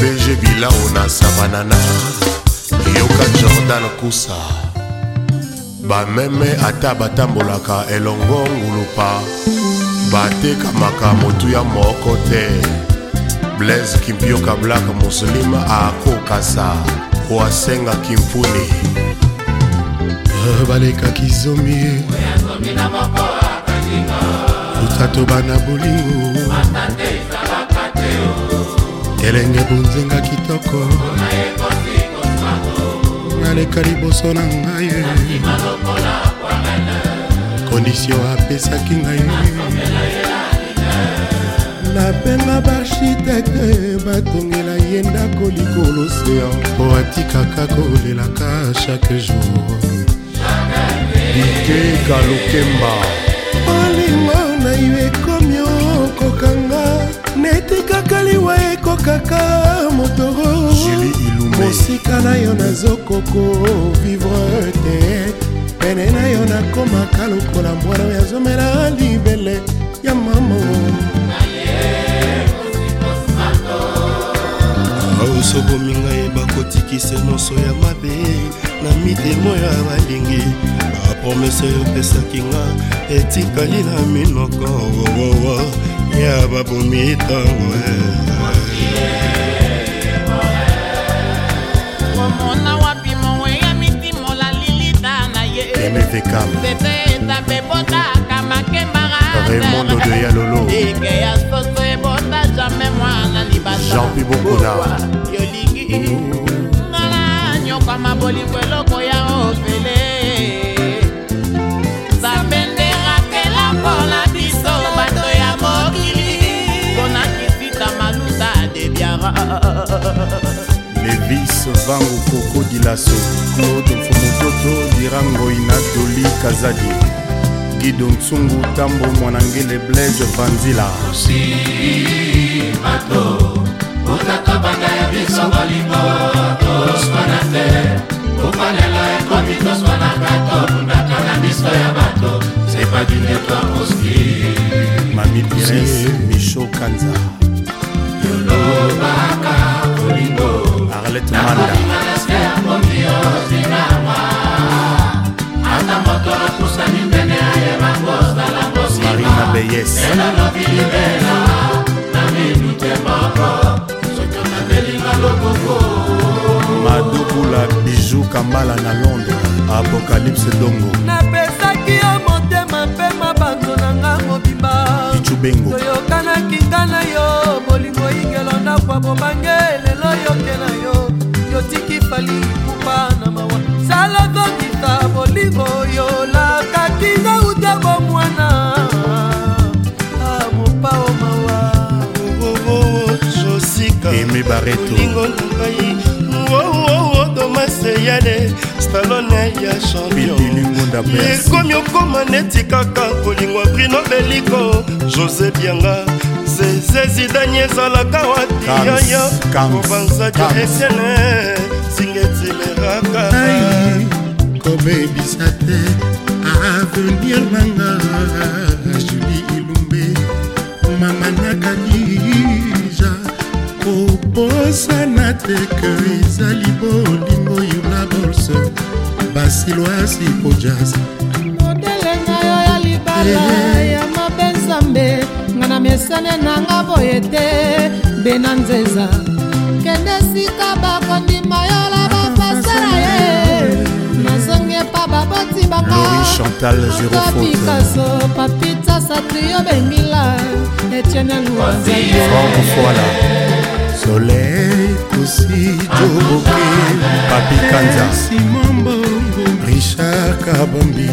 pg bilao na sabanana yoka jordan kusa bameme ata batambolaka elongo ngulupa batekamaka motuya moko te blaise kimpioka black muslim akokasa po asengaki mpuni ah, balekaki zomi utato bana bolingo telenge bonzenga kitoko naleka liboso na ngai kondisio apesaki ngai nabenga baarchitekte batongela ye ndako likolo osean mpo atikaka kolelaka chaque jour ike kalukemba olingo liwa ekokaka motoro mosika na yo nazokoko vivre te pene na yo nakomaka lokola mwana oyo azomela libele ya mama osobomi ngai bakotikise nyonso ya mabe na mitemo ya balingi bapromese opesaki nga etikali na minoko ya babomi ntango eh. omona wapi moweya mitimola lilita na ye tete etabebotaka makembararaimondo de yalolo eke ya soso ebota jamai mwana libasajeanpi bokuna yolingi mm. ngala nyokwama bolingo eloko ya ofele levis vangu koko dilaso claude mfomototo dirangoina doli kazadi gido ntsungu tambo mwanangele blaise vanzila osimato otaka banda ya biso balingo toswana te kofalela ekomi toswanaka tobundaka na miso ya bato sepa du netoi oski mami pires micho kanza yes ela nabilibela na minute moko soki onatelinga lokoko madubula biju kambala na londre apokalypse dongo napesaki yo motema mpe mabanzo na nga mobimba icubengo toyokanaki nga na yo bolingo ingelo ndako ya bobange lelo yoke na yo yotiki fali kupa na mawa sala zongisa bolingo yo eme baretolingo nakai tomaseyane stalone ya championyekomi okoma neti kaka kolingwa brino beliko josé bianga zezezidani ezalaka watiyaya kobanzadio etiene zingetileraka kobebisa te avenir nanga juli ilumbe mamaniakaki kobosana teke ezali bolingo yula bolse basilwasi kojas modele ngayo ya libala eh, eh. ya mabe nzambe nga na mesane nanga boye te mbe na nzeza kende esika bakondima yola bafasala ah, ye eh. nazongi epa baboti bakapikaso papita satrio bengila etiene luwaza soleil kosi joboke papikanza richard kabambi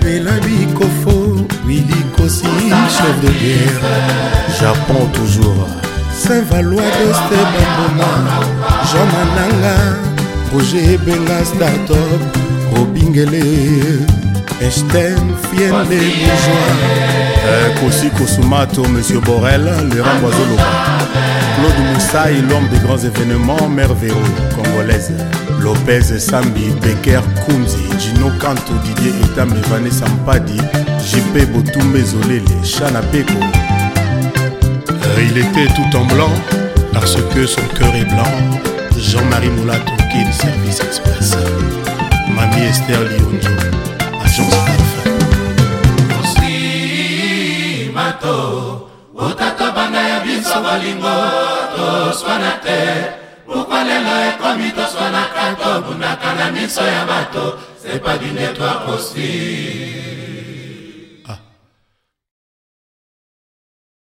pelabi kofo wili kosi chef de guerre japon toujours saint valois doste bamboma jean mananga roger benga startop robingele Einstein, Fienne les bourgeois. Euh, Kossi Kosumato, Monsieur Borel, le ramboiseau local. Moussaï, l'homme des grands événements merveilleux congolaise. Lopez, Sambi, Becker, Kunzi, Gino Kanto, Didier Etam, Vanessa Sampadi, JP Botou Zolele, les Peko. Euh, il était tout en blanc parce que son cœur est blanc. Jean-Marie Moula Kid Service Express. Mamie Esther Lyonjo, agence parfait. Mato, otaka Banaya ya toswana te pourkoi lelo ekomi toswanaka tobundaka na miso ya bato sepa du nettoir aussi